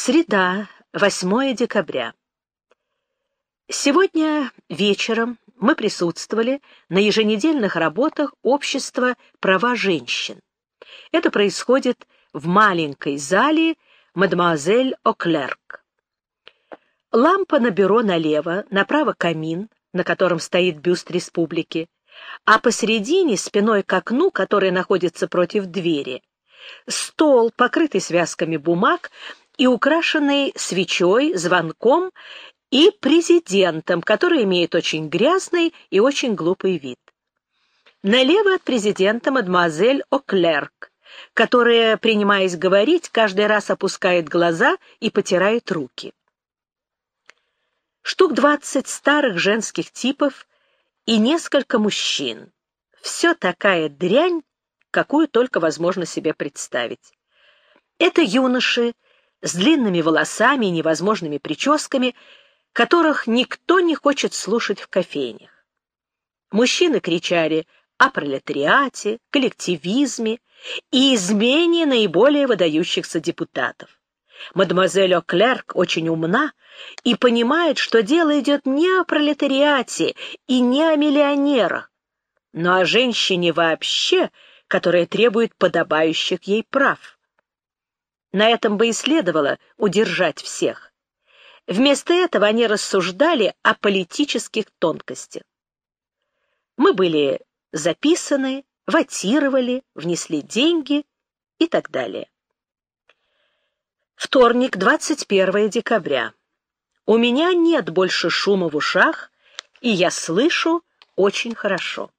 Среда, 8 декабря. Сегодня вечером мы присутствовали на еженедельных работах Общества права женщин. Это происходит в маленькой зале мадемуазель О'Клерк. Лампа на бюро налево, направо камин, на котором стоит бюст республики, а посередине, спиной к окну, которое находится против двери, стол, покрытый связками бумаг и украшенный свечой, звонком и президентом, который имеет очень грязный и очень глупый вид. Налево от президента мадемуазель О'Клерк, которая, принимаясь говорить, каждый раз опускает глаза и потирает руки. Штук двадцать старых женских типов и несколько мужчин. Все такая дрянь, какую только возможно себе представить. Это юноши, с длинными волосами и невозможными прическами, которых никто не хочет слушать в кофейнях. Мужчины кричали о пролетариате, коллективизме и измене наиболее выдающихся депутатов. Мадемуазель О'Клерк очень умна и понимает, что дело идет не о пролетариате и не о миллионерах, но о женщине вообще, которая требует подобающих ей прав. На этом бы и следовало удержать всех. Вместо этого они рассуждали о политических тонкостях. Мы были записаны, ватировали, внесли деньги и так далее. Вторник, 21 декабря. У меня нет больше шума в ушах, и я слышу очень хорошо.